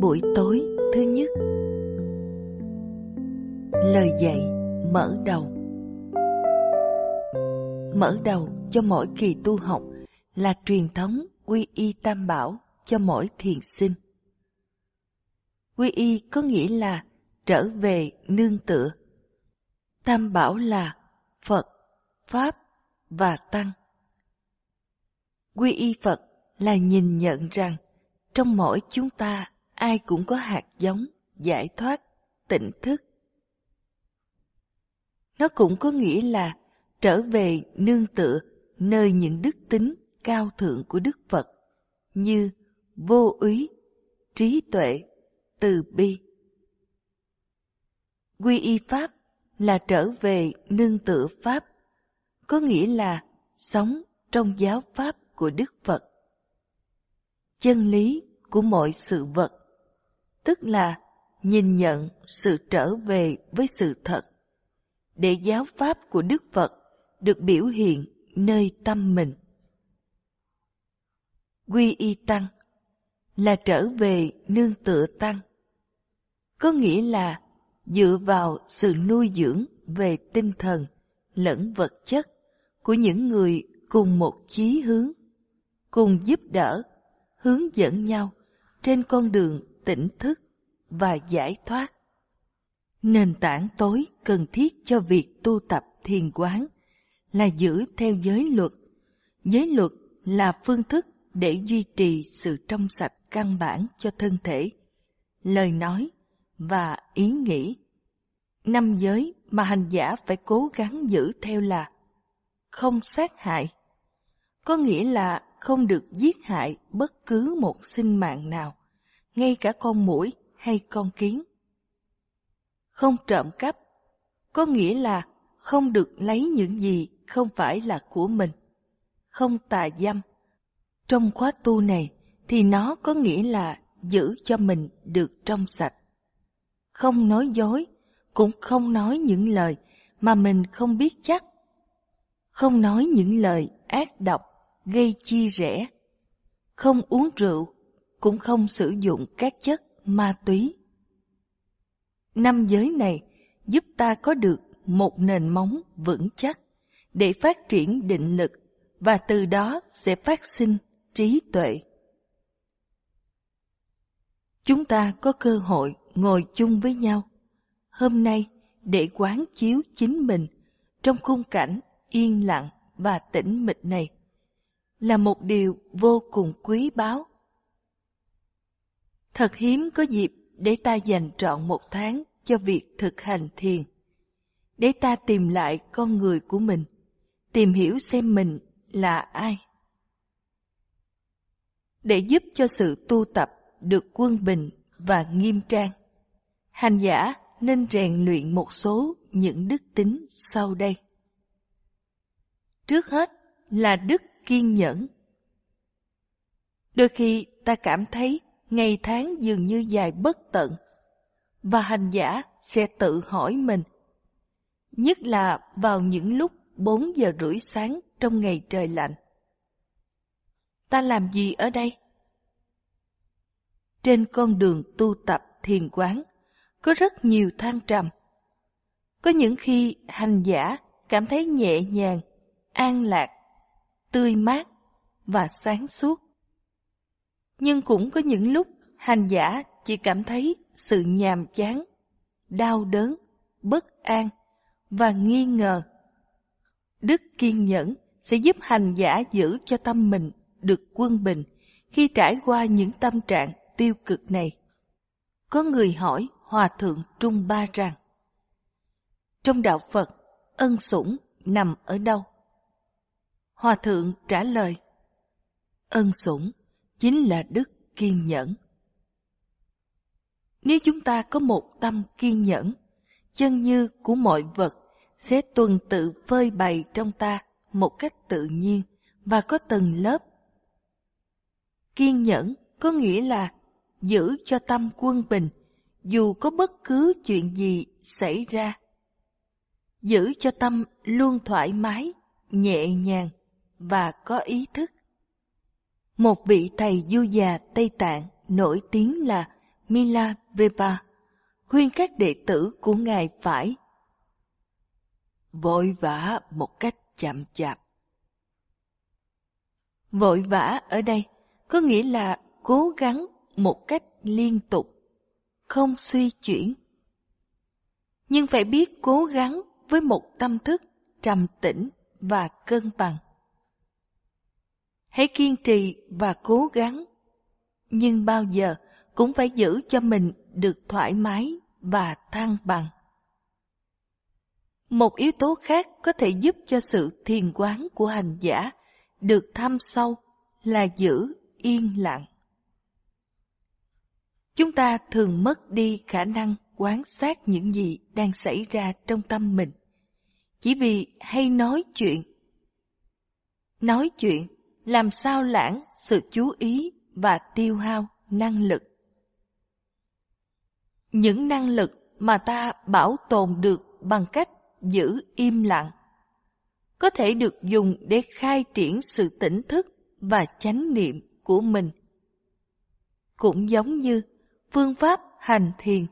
Buổi tối thứ nhất Lời dạy mở đầu Mở đầu cho mỗi kỳ tu học là truyền thống quy y tam bảo cho mỗi thiền sinh. Quy y có nghĩa là trở về nương tựa. Tam bảo là Phật, Pháp và Tăng. Quy y Phật là nhìn nhận rằng trong mỗi chúng ta ai cũng có hạt giống, giải thoát, tỉnh thức. Nó cũng có nghĩa là trở về nương tựa nơi những đức tính cao thượng của Đức Phật như vô úy, trí tuệ, từ bi. Quy y Pháp là trở về nương tựa Pháp, có nghĩa là sống trong giáo Pháp của Đức Phật. Chân lý của mọi sự vật, tức là nhìn nhận sự trở về với sự thật, để giáo Pháp của Đức Phật được biểu hiện nơi tâm mình. Quy y Tăng là trở về nương tựa Tăng, có nghĩa là dựa vào sự nuôi dưỡng về tinh thần lẫn vật chất của những người cùng một chí hướng, cùng giúp đỡ, hướng dẫn nhau trên con đường tỉnh thức và giải thoát. Nền tảng tối cần thiết cho việc tu tập thiền quán là giữ theo giới luật. Giới luật là phương thức để duy trì sự trong sạch căn bản cho thân thể, lời nói và ý nghĩ. Năm giới mà hành giả phải cố gắng giữ theo là không sát hại, có nghĩa là không được giết hại bất cứ một sinh mạng nào, ngay cả con mũi hay con kiến. Không trộm cắp, có nghĩa là không được lấy những gì không phải là của mình. Không tà dâm. Trong khóa tu này thì nó có nghĩa là giữ cho mình được trong sạch. Không nói dối, cũng không nói những lời mà mình không biết chắc. Không nói những lời ác độc, gây chi rẽ, Không uống rượu, cũng không sử dụng các chất ma túy. Năm giới này giúp ta có được một nền móng vững chắc để phát triển định lực và từ đó sẽ phát sinh trí tuệ. Chúng ta có cơ hội ngồi chung với nhau hôm nay, để quán chiếu chính mình trong khung cảnh yên lặng và tĩnh mịch này là một điều vô cùng quý báu. Thật hiếm có dịp để ta dành trọn một tháng cho việc thực hành thiền, để ta tìm lại con người của mình, tìm hiểu xem mình là ai. Để giúp cho sự tu tập được quân bình và nghiêm trang, hành giả nên rèn luyện một số những đức tính sau đây. Trước hết là đức kiên nhẫn. Đôi khi ta cảm thấy ngày tháng dường như dài bất tận, và hành giả sẽ tự hỏi mình, nhất là vào những lúc 4 giờ rưỡi sáng trong ngày trời lạnh. Ta làm gì ở đây? Trên con đường tu tập thiền quán, có rất nhiều thăng trầm. Có những khi hành giả cảm thấy nhẹ nhàng, an lạc, tươi mát và sáng suốt. Nhưng cũng có những lúc hành giả chỉ cảm thấy sự nhàm chán, đau đớn, bất an và nghi ngờ. Đức kiên nhẫn sẽ giúp hành giả giữ cho tâm mình được quân bình khi trải qua những tâm trạng tiêu cực này. Có người hỏi Hòa Thượng Trung Ba rằng Trong Đạo Phật, ân sủng nằm ở đâu? Hòa Thượng trả lời Ân sủng chính là đức kiên nhẫn. Nếu chúng ta có một tâm kiên nhẫn, chân như của mọi vật sẽ tuần tự phơi bày trong ta một cách tự nhiên và có từng lớp. Kiên nhẫn có nghĩa là giữ cho tâm quân bình dù có bất cứ chuyện gì xảy ra. Giữ cho tâm luôn thoải mái, nhẹ nhàng và có ý thức. Một vị thầy du già Tây Tạng nổi tiếng là Milarepa khuyên các đệ tử của Ngài phải vội vã một cách chậm chạp. Vội vã ở đây có nghĩa là cố gắng một cách liên tục, không suy chuyển. Nhưng phải biết cố gắng với một tâm thức trầm tĩnh và cân bằng. Hãy kiên trì và cố gắng, nhưng bao giờ cũng phải giữ cho mình được thoải mái và thăng bằng. Một yếu tố khác có thể giúp cho sự thiền quán của hành giả được thăm sâu là giữ yên lặng. Chúng ta thường mất đi khả năng quan sát những gì đang xảy ra trong tâm mình, chỉ vì hay nói chuyện. Nói chuyện làm sao lãng sự chú ý và tiêu hao năng lực. Những năng lực mà ta bảo tồn được bằng cách giữ im lặng có thể được dùng để khai triển sự tỉnh thức và chánh niệm của mình. Cũng giống như phương pháp hành thiền,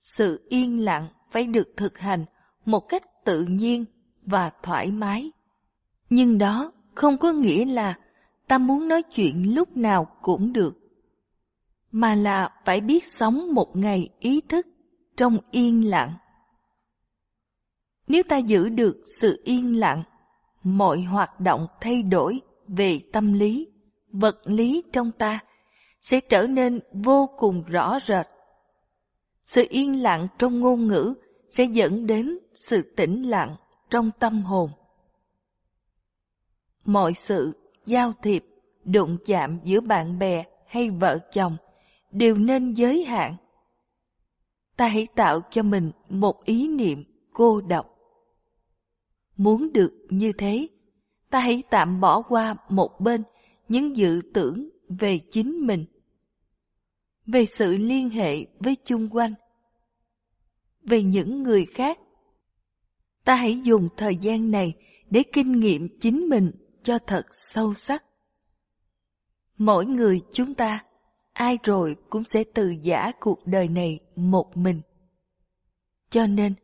sự yên lặng phải được thực hành một cách tự nhiên và thoải mái. Nhưng đó không có nghĩa là ta muốn nói chuyện lúc nào cũng được, mà là phải biết sống một ngày ý thức trong yên lặng. Nếu ta giữ được sự yên lặng, mọi hoạt động thay đổi về tâm lý, vật lý trong ta sẽ trở nên vô cùng rõ rệt. Sự yên lặng trong ngôn ngữ sẽ dẫn đến sự tĩnh lặng trong tâm hồn. Mọi sự giao thiệp, đụng chạm giữa bạn bè hay vợ chồng đều nên giới hạn. Ta hãy tạo cho mình một ý niệm cô độc. Muốn được như thế, ta hãy tạm bỏ qua một bên những dự tưởng về chính mình, về sự liên hệ với chung quanh, về những người khác. Ta hãy dùng thời gian này để kinh nghiệm chính mình cho thật sâu sắc. Mỗi người chúng ta, ai rồi cũng sẽ từ giả cuộc đời này một mình. Cho nên,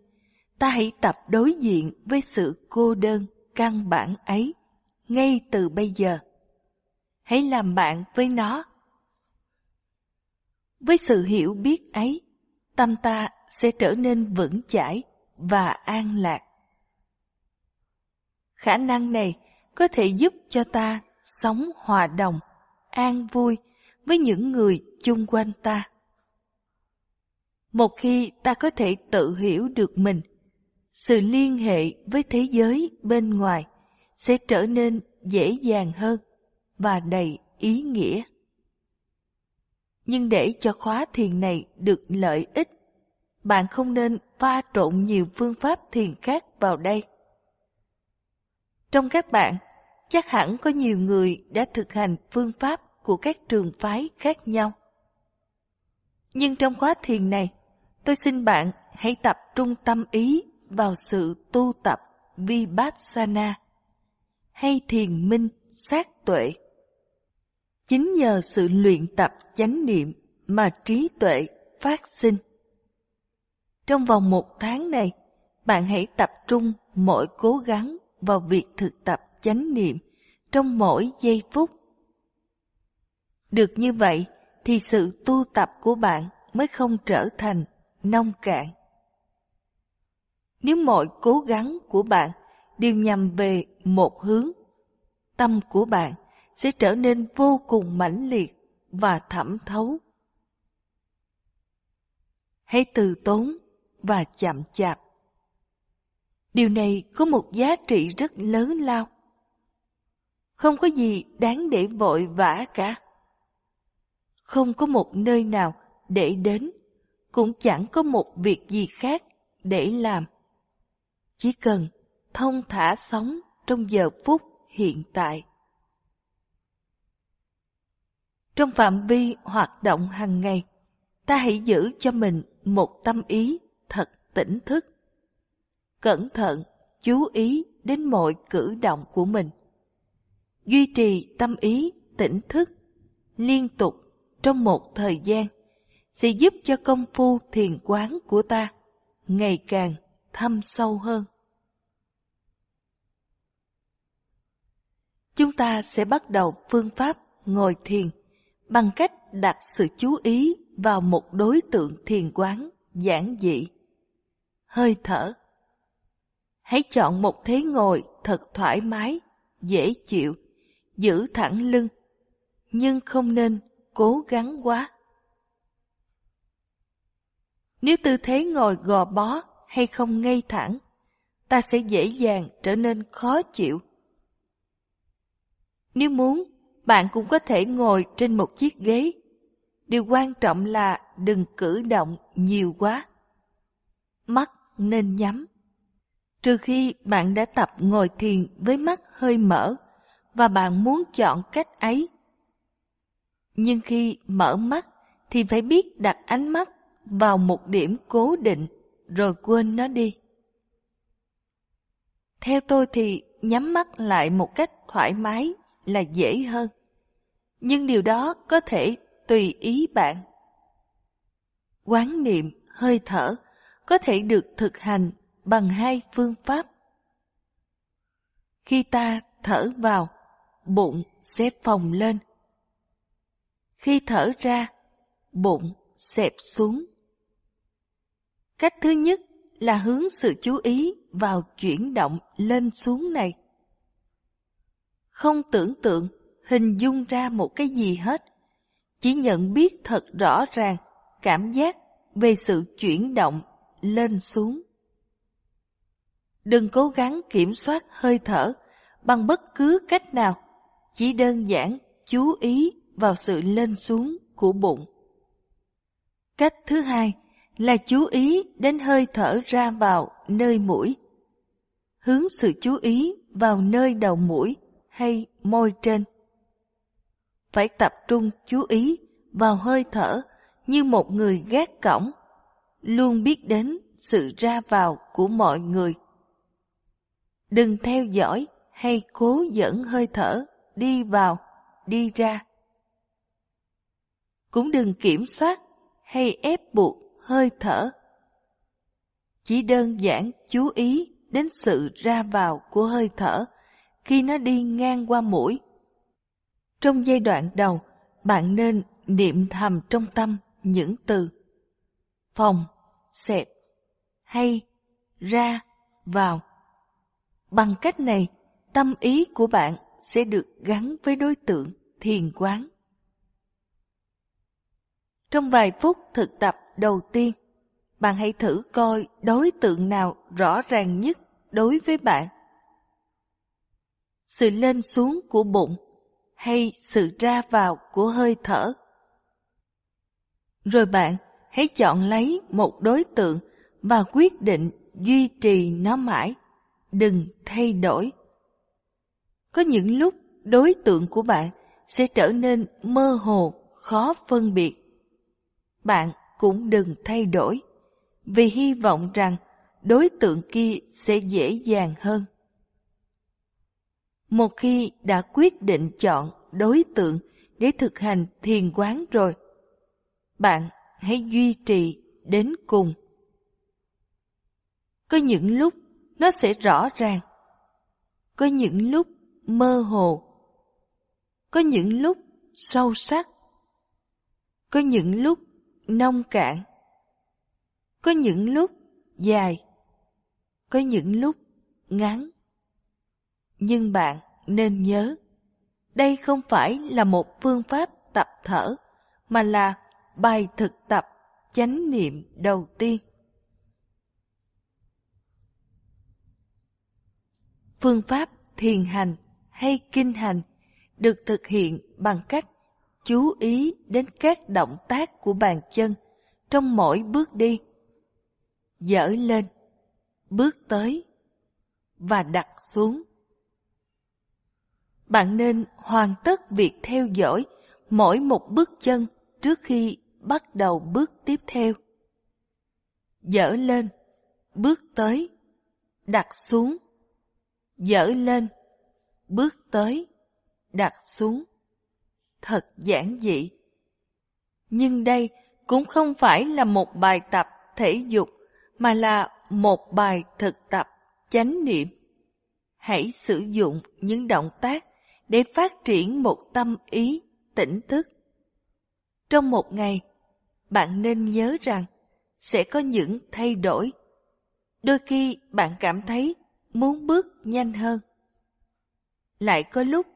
ta hãy tập đối diện với sự cô đơn căn bản ấy ngay từ bây giờ. Hãy làm bạn với nó. Với sự hiểu biết ấy, tâm ta sẽ trở nên vững chãi và an lạc. Khả năng này có thể giúp cho ta sống hòa đồng, an vui với những người chung quanh ta. Một khi ta có thể tự hiểu được mình, sự liên hệ với thế giới bên ngoài sẽ trở nên dễ dàng hơn và đầy ý nghĩa. Nhưng để cho khóa thiền này được lợi ích, bạn không nên pha trộn nhiều phương pháp thiền khác vào đây. Trong các bạn, chắc hẳn có nhiều người đã thực hành phương pháp của các trường phái khác nhau. Nhưng trong khóa thiền này, tôi xin bạn hãy tập trung tâm ý vào sự tu tập Vipassana hay thiền minh sát tuệ. Chính nhờ sự luyện tập chánh niệm mà trí tuệ phát sinh. Trong vòng một tháng này, bạn hãy tập trung mọi cố gắng vào việc thực tập chánh niệm trong mỗi giây phút. Được như vậy thì sự tu tập của bạn mới không trở thành nông cạn. Nếu mọi cố gắng của bạn đều nhằm về một hướng, tâm của bạn sẽ trở nên vô cùng mãnh liệt và thẩm thấu. Hãy từ tốn và chậm chạp. Điều này có một giá trị rất lớn lao. Không có gì đáng để vội vã cả. Không có một nơi nào để đến, cũng chẳng có một việc gì khác để làm. Chỉ cần thông thả sống trong giờ phút hiện tại. Trong phạm vi hoạt động hàng ngày, ta hãy giữ cho mình một tâm ý thật tỉnh thức. Cẩn thận, chú ý đến mọi cử động của mình. Duy trì tâm ý tỉnh thức liên tục trong một thời gian sẽ giúp cho công phu thiền quán của ta ngày càng thâm sâu hơn. Chúng ta sẽ bắt đầu phương pháp ngồi thiền bằng cách đặt sự chú ý vào một đối tượng thiền quán giản dị. Hơi thở. Hãy chọn một thế ngồi thật thoải mái, dễ chịu, giữ thẳng lưng, nhưng không nên cố gắng quá. Nếu tư thế ngồi gò bó hay không ngay thẳng, ta sẽ dễ dàng trở nên khó chịu. Nếu muốn, bạn cũng có thể ngồi trên một chiếc ghế. Điều quan trọng là đừng cử động nhiều quá. Mắt nên nhắm. Trừ khi bạn đã tập ngồi thiền với mắt hơi mở và bạn muốn chọn cách ấy. Nhưng khi mở mắt thì phải biết đặt ánh mắt vào một điểm cố định rồi quên nó đi. Theo tôi thì nhắm mắt lại một cách thoải mái là dễ hơn. Nhưng điều đó có thể tùy ý bạn. Quán niệm, hơi thở có thể được thực hành bằng hai phương pháp. Khi ta thở vào, bụng sẽ phồng lên. Khi thở ra, bụng xẹp xuống. Cách thứ nhất là hướng sự chú ý vào chuyển động lên xuống này. Không tưởng tượng, hình dung ra một cái gì hết. Chỉ nhận biết thật rõ ràng cảm giác về sự chuyển động lên xuống. Đừng cố gắng kiểm soát hơi thở bằng bất cứ cách nào, chỉ đơn giản chú ý vào sự lên xuống của bụng. Cách thứ hai là chú ý đến hơi thở ra vào nơi mũi. Hướng sự chú ý vào nơi đầu mũi hay môi trên. Phải tập trung chú ý vào hơi thở như một người gác cổng, luôn biết đến sự ra vào của mọi người. Đừng theo dõi hay cố dẫn hơi thở đi vào, đi ra. Cũng đừng kiểm soát hay ép buộc hơi thở. Chỉ đơn giản chú ý đến sự ra vào của hơi thở khi nó đi ngang qua mũi. Trong giai đoạn đầu, bạn nên niệm thầm trong tâm những từ phòng, xẹp, hay, ra, vào. Bằng cách này, tâm ý của bạn sẽ được gắn với đối tượng thiền quán. Trong vài phút thực tập đầu tiên, bạn hãy thử coi đối tượng nào rõ ràng nhất đối với bạn. Sự lên xuống của bụng hay sự ra vào của hơi thở. Rồi bạn hãy chọn lấy một đối tượng và quyết định duy trì nó mãi, đừng thay đổi. Có những lúc đối tượng của bạn sẽ trở nên mơ hồ, khó phân biệt. Bạn cũng đừng thay đổi, vì hy vọng rằng đối tượng kia sẽ dễ dàng hơn. Một khi đã quyết định chọn đối tượng để thực hành thiền quán rồi, bạn hãy duy trì đến cùng. Có những lúc nó sẽ rõ ràng, có những lúc mơ hồ, có những lúc sâu sắc, có những lúc nông cạn. Có những lúc dài, có những lúc ngắn. Nhưng bạn nên nhớ, đây không phải là một phương pháp tập thở, mà là bài thực tập chánh niệm đầu tiên. Phương pháp thiền hành hay kinh hành được thực hiện bằng cách chú ý đến các động tác của bàn chân trong mỗi bước đi. Dở lên, bước tới và đặt xuống. Bạn nên hoàn tất việc theo dõi mỗi một bước chân trước khi bắt đầu bước tiếp theo. Dở lên, bước tới, đặt xuống. Dở lên, bước tới, đặt xuống thật giản dị. Nhưng đây cũng không phải là một bài tập thể dục mà là một bài thực tập chánh niệm. Hãy sử dụng những động tác để phát triển một tâm ý tỉnh thức. Trong một ngày, bạn nên nhớ rằng sẽ có những thay đổi. Đôi khi bạn cảm thấy muốn bước nhanh hơn. Lại có lúc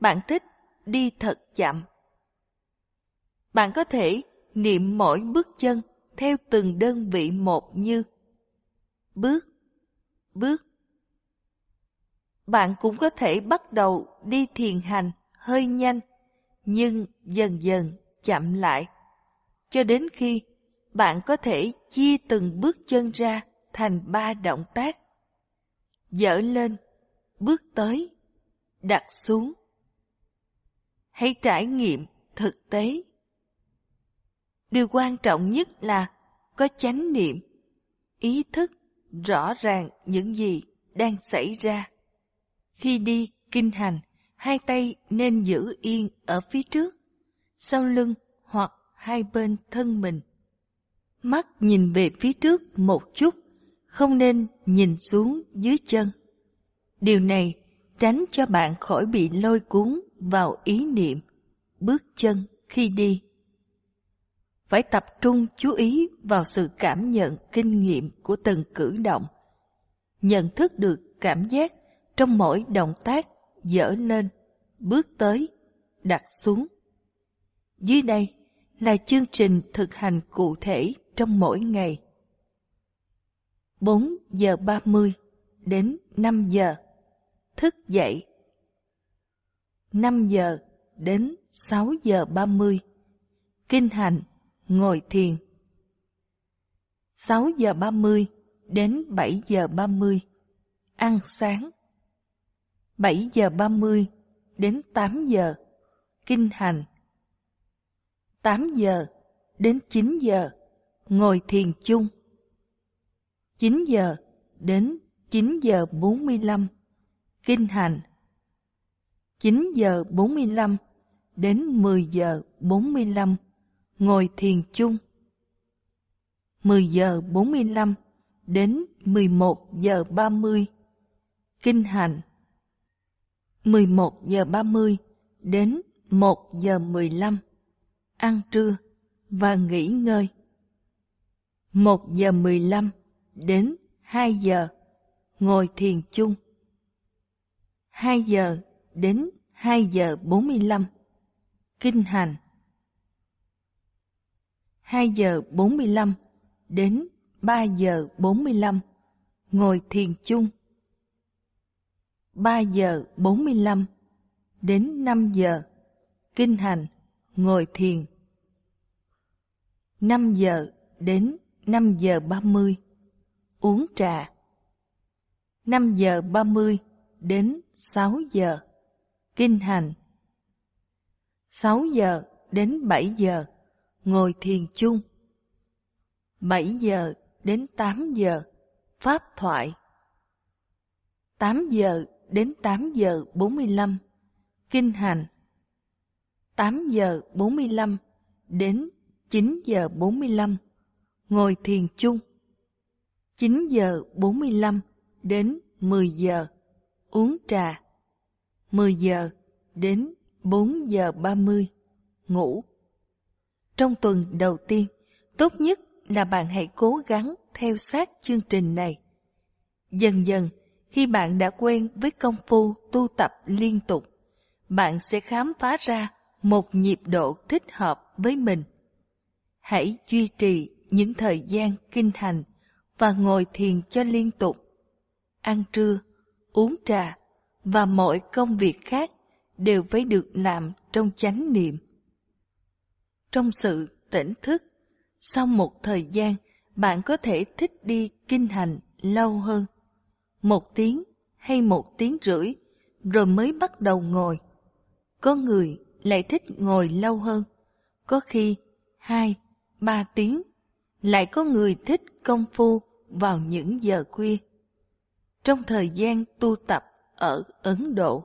bạn thích đi thật chậm. Bạn có thể niệm mỗi bước chân theo từng đơn vị một như bước, bước. Bạn cũng có thể bắt đầu đi thiền hành hơi nhanh, nhưng dần dần chậm lại, cho đến khi bạn có thể chia từng bước chân ra thành ba động tác. Dở lên, bước tới, đặt xuống. Hãy trải nghiệm thực tế. Điều quan trọng nhất là có chánh niệm, ý thức rõ ràng những gì đang xảy ra. Khi đi kinh hành, hai tay nên giữ yên ở phía trước, sau lưng hoặc hai bên thân mình. Mắt nhìn về phía trước một chút, không nên nhìn xuống dưới chân. Điều này tránh cho bạn khỏi bị lôi cuốn vào ý niệm, bước chân khi đi. Phải tập trung chú ý vào sự cảm nhận kinh nghiệm của từng cử động. Nhận thức được cảm giác trong mỗi động tác dở lên, bước tới, đặt xuống. Dưới đây là chương trình thực hành cụ thể trong mỗi ngày. 4 giờ 30 đến 5 giờ thức dậy. 5 giờ đến 6 giờ 30 kinh hành, ngồi thiền. 6 giờ 30 đến 7 giờ 30 ăn sáng. 7 giờ 30 đến 8 giờ, kinh hành. 8 giờ đến 9 giờ, ngồi thiền chung. 9 giờ đến 9 giờ 45 kinh hành. 9 giờ 45 đến 10 giờ 45 ngồi thiền chung. 10 giờ 45 đến 11 giờ 30 kinh hành. 11 giờ 30 đến 1 giờ 15 ăn trưa và nghỉ ngơi. 1 giờ 15 đến 2 giờ, ngồi thiền chung. 2 giờ đến 2 giờ 45 kinh hành. 2 giờ 45 đến 3 giờ 45 ngồi thiền chung. 3 giờ 45 đến 5 giờ. Kinh hành. Ngồi thiền. 5 giờ đến 5 giờ 30 uống trà. 5 giờ 30 đến 6 giờ. Kinh hành. 6 giờ đến 7 giờ. Ngồi thiền chung. 7 giờ đến 8 giờ. Pháp thoại. 8 giờ đến 8 giờ 45 kinh hành. 8 giờ 45 đến 9 giờ 45 ngồi thiền chung. 9 giờ 45 đến 10 giờ uống trà 10 giờ đến 4 giờ 30 ngủ Trong tuần đầu tiên, tốt nhất là bạn hãy cố gắng theo sát chương trình này. Dần dần, khi bạn đã quen với công phu tu tập liên tục, bạn sẽ khám phá ra một nhịp độ thích hợp với mình. Hãy duy trì những thời gian kinh hành và ngồi thiền cho liên tục. Ăn trưa, uống trà và mọi công việc khác đều phải được làm trong chánh niệm. Trong sự tỉnh thức, sau một thời gian, bạn có thể thích đi kinh hành lâu hơn, một tiếng hay một tiếng rưỡi, rồi mới bắt đầu ngồi. Có người lại thích ngồi lâu hơn, có khi hai, ba tiếng, lại có người thích công phu vào những giờ khuya. Trong thời gian tu tập ở Ấn Độ,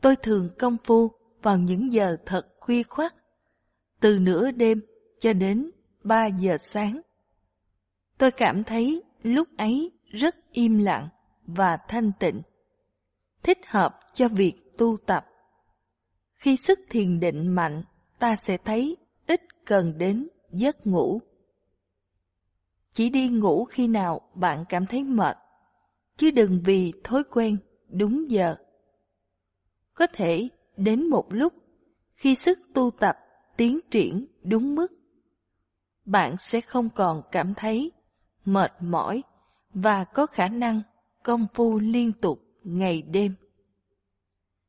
tôi thường công phu vào những giờ thật khuya khoắt, từ nửa đêm cho đến 3 giờ sáng. Tôi cảm thấy lúc ấy rất im lặng và thanh tịnh, thích hợp cho việc tu tập. Khi sức thiền định mạnh, ta sẽ thấy ít cần đến giấc ngủ. Chỉ đi ngủ khi nào bạn cảm thấy mệt, chứ đừng vì thói quen đúng giờ. Có thể đến một lúc khi sức tu tập tiến triển đúng mức, bạn sẽ không còn cảm thấy mệt mỏi và có khả năng công phu liên tục ngày đêm.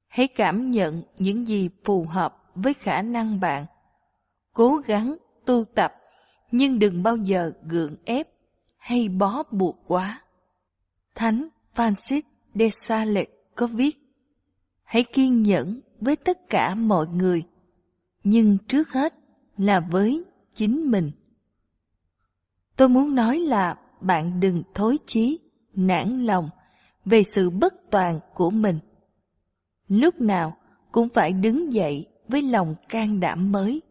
Hãy cảm nhận những gì phù hợp với khả năng bạn. Cố gắng tu tập, nhưng đừng bao giờ gượng ép hay bó buộc quá. Thánh Francis de Sales có viết, hãy kiên nhẫn với tất cả mọi người, nhưng trước hết là với chính mình. Tôi muốn nói là bạn đừng thối chí, nản lòng về sự bất toàn của mình. Lúc nào cũng phải đứng dậy với lòng can đảm mới.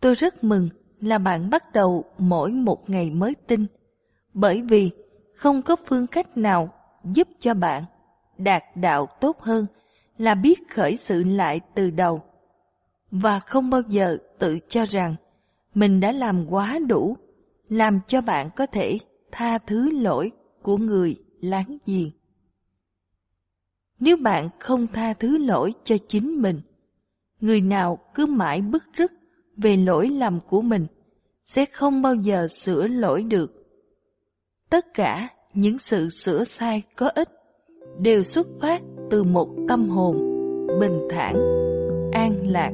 Tôi rất mừng là bạn bắt đầu mỗi một ngày mới tinh, bởi vì không có phương cách nào giúp cho bạn đạt đạo tốt hơn là biết khởi sự lại từ đầu và không bao giờ tự cho rằng mình đã làm quá đủ làm cho bạn có thể tha thứ lỗi của người láng giềng. Nếu bạn không tha thứ lỗi cho chính mình, người nào cứ mãi bức rứt về lỗi lầm của mình sẽ không bao giờ sửa lỗi được. Tất cả những sự sửa sai có ích đều xuất phát từ một tâm hồn bình thản, an lạc.